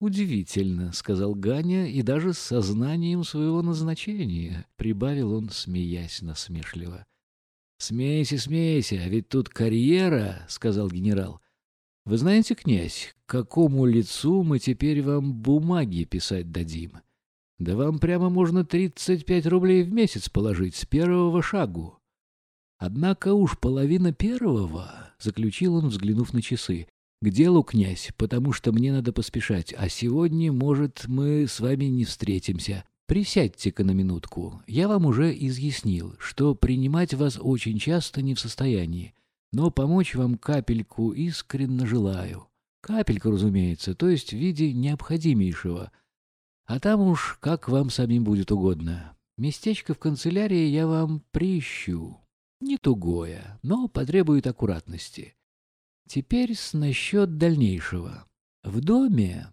«Удивительно», — сказал Ганя, и даже с сознанием своего назначения, — прибавил он, смеясь насмешливо. «Смейся, смейся, а ведь тут карьера», — сказал генерал. «Вы знаете, князь, какому лицу мы теперь вам бумаги писать дадим? Да вам прямо можно тридцать пять рублей в месяц положить с первого шагу». «Однако уж половина первого», — заключил он, взглянув на часы, к делу, князь, потому что мне надо поспешать, а сегодня, может, мы с вами не встретимся. Присядьте-ка на минутку. Я вам уже изъяснил, что принимать вас очень часто не в состоянии, но помочь вам капельку искренне желаю. Капельку, разумеется, то есть в виде необходимейшего. А там уж как вам самим будет угодно. Местечко в канцелярии я вам приищу. Не тугое, но потребует аккуратности. Теперь насчет дальнейшего. В доме,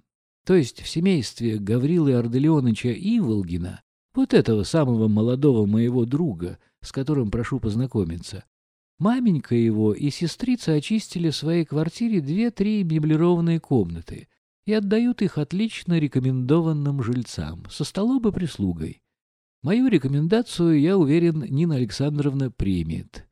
то есть в семействе Гаврилы Арделеоновича Иволгина, вот этого самого молодого моего друга, с которым прошу познакомиться, маменька его и сестрица очистили в своей квартире две-три меблированные комнаты и отдают их отлично рекомендованным жильцам, со столом прислугой. Мою рекомендацию, я уверен, Нина Александровна примет.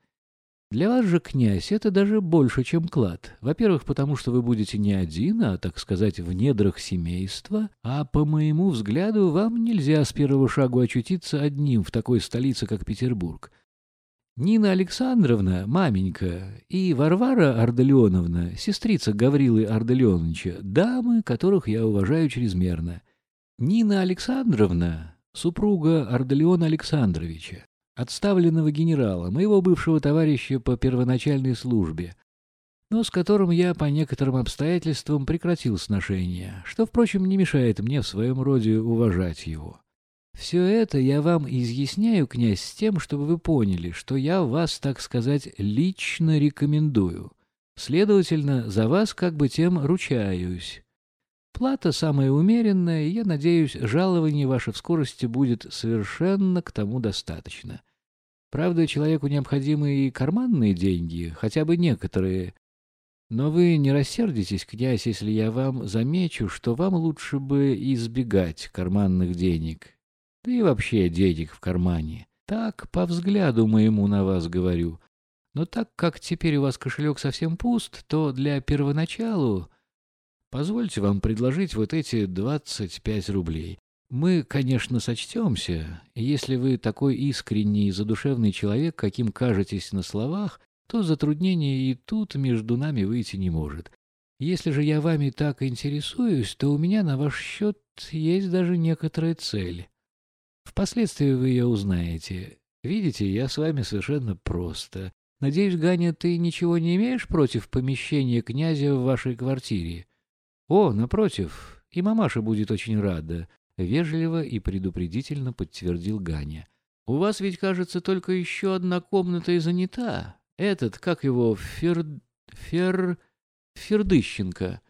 Для вас же, князь, это даже больше, чем клад. Во-первых, потому что вы будете не один, а, так сказать, в недрах семейства, а, по моему взгляду, вам нельзя с первого шагу очутиться одним в такой столице, как Петербург. Нина Александровна, маменька, и Варвара Арделеоновна, сестрица Гаврилы Арделеоновича, дамы, которых я уважаю чрезмерно. Нина Александровна, супруга Арделеона Александровича, отставленного генерала, моего бывшего товарища по первоначальной службе, но с которым я по некоторым обстоятельствам прекратил сношения, что, впрочем, не мешает мне в своем роде уважать его. Все это я вам изъясняю, князь, с тем, чтобы вы поняли, что я вас, так сказать, лично рекомендую. Следовательно, за вас как бы тем ручаюсь. Плата самая умеренная, и я надеюсь, жалование ваше в скорости будет совершенно к тому достаточно. Правда, человеку необходимы и карманные деньги, хотя бы некоторые. Но вы не рассердитесь, князь, если я вам замечу, что вам лучше бы избегать карманных денег. Да и вообще денег в кармане. Так, по взгляду моему на вас говорю. Но так как теперь у вас кошелек совсем пуст, то для первоначалу Позвольте вам предложить вот эти двадцать пять рублей. Мы, конечно, сочтемся, если вы такой искренний и задушевный человек, каким кажетесь на словах, то затруднение и тут между нами выйти не может. Если же я вами так интересуюсь, то у меня на ваш счет есть даже некоторая цель. Впоследствии вы ее узнаете. Видите, я с вами совершенно просто. Надеюсь, Ганя, ты ничего не имеешь против помещения князя в вашей квартире? «О, напротив, и мамаша будет очень рада», — вежливо и предупредительно подтвердил Ганя. «У вас ведь, кажется, только еще одна комната и занята. Этот, как его, Фер... Фер... Фердыщенко.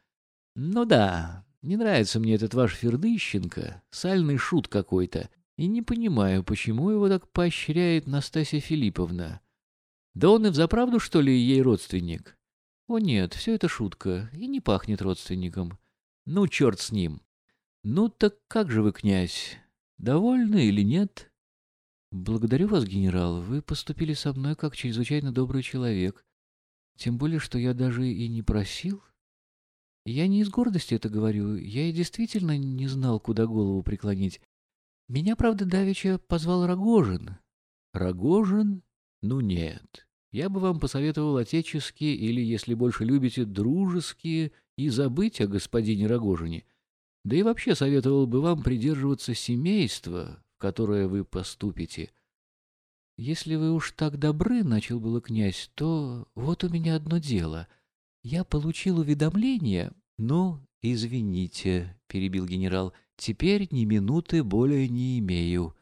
Ну да, не нравится мне этот ваш Фердыщенко, сальный шут какой-то, и не понимаю, почему его так поощряет Настасья Филипповна. Да он и взаправду, что ли, ей родственник?» О нет, все это шутка, и не пахнет родственником. Ну, черт с ним. Ну так как же вы, князь, довольны или нет? Благодарю вас, генерал, вы поступили со мной как чрезвычайно добрый человек. Тем более, что я даже и не просил. Я не из гордости это говорю, я и действительно не знал, куда голову преклонить. Меня, правда, давеча позвал Рогожин. Рогожин? Ну нет, я бы вам посоветовал отеческие или, если больше любите, дружеские и забыть о господине Рогожине. Да и вообще советовал бы вам придерживаться семейства, в которое вы поступите. Если вы уж так добры, — начал было князь, — то вот у меня одно дело. Я получил уведомление, но, извините, — перебил генерал, — теперь ни минуты более не имею.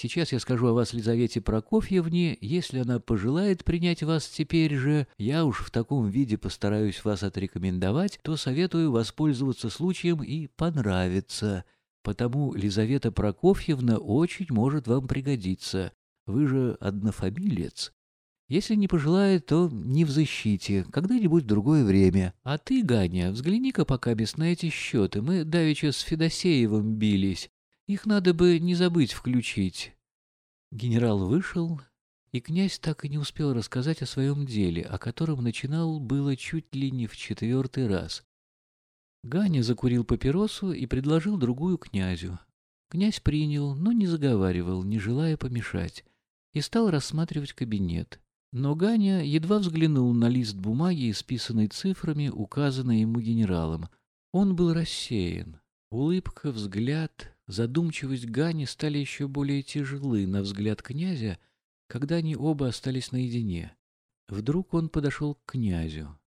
Сейчас я скажу о вас Лизавете Прокофьевне. Если она пожелает принять вас теперь же, я уж в таком виде постараюсь вас отрекомендовать, то советую воспользоваться случаем и понравиться. Потому Лизавета Прокофьевна очень может вам пригодиться. Вы же однофамилец. Если не пожелает, то не в защите, когда-нибудь в другое время. А ты, Ганя, взгляни-ка пока без на эти счеты. Мы давеча с Федосеевым бились. Их надо бы не забыть включить. Генерал вышел, и князь так и не успел рассказать о своем деле, о котором начинал было чуть ли не в четвертый раз. Ганя закурил папиросу и предложил другую князю. Князь принял, но не заговаривал, не желая помешать, и стал рассматривать кабинет. Но Ганя едва взглянул на лист бумаги, исписанный цифрами, указанный ему генералом. Он был рассеян. Улыбка, взгляд, задумчивость Гани стали еще более тяжелы на взгляд князя, когда они оба остались наедине. Вдруг он подошел к князю.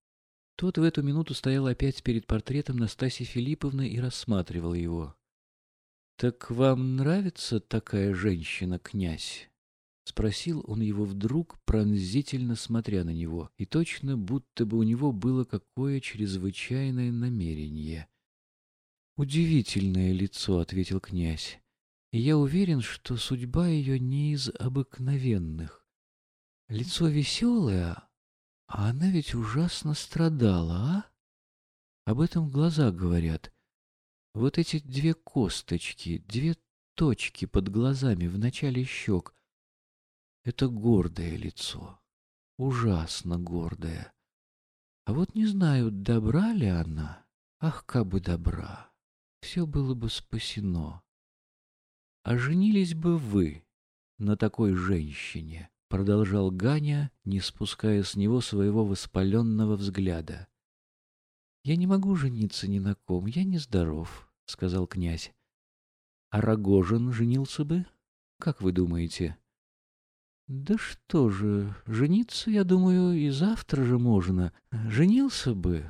Тот в эту минуту стоял опять перед портретом Настасьи Филипповны и рассматривал его. «Так вам нравится такая женщина, князь?» — спросил он его вдруг, пронзительно смотря на него, и точно будто бы у него было какое чрезвычайное намерение. «Удивительное лицо», — ответил князь, — «и я уверен, что судьба ее не из обыкновенных. Лицо веселое, а она ведь ужасно страдала, а? Об этом глаза говорят. Вот эти две косточки, две точки под глазами в начале щек — это гордое лицо, ужасно гордое. А вот не знаю, добра ли она. Ах, как бы добра, все было бы спасено. А женились бы вы на такой женщине, продолжал Ганя, не спуская с него своего воспаленного взгляда. «Я не могу жениться ни на ком, я нездоров», — сказал князь. «А Рогожин женился бы? Как вы думаете?» Да что же, жениться, я думаю, и завтра же можно. Женился бы,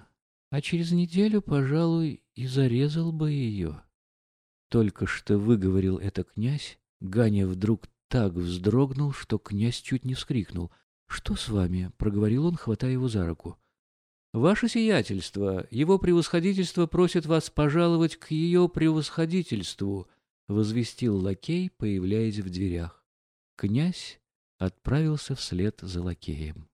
а через неделю, пожалуй, и зарезал бы ее. Только что выговорил это князь, Ганя вдруг так вздрогнул, что князь чуть не вскрикнул. «Что с вами?» — проговорил он, хватая его за руку. «Ваше сиятельство, его превосходительство просит вас пожаловать к ее превосходительству», — возвестил лакей, появляясь в дверях. Князь отправился вслед за лакеем.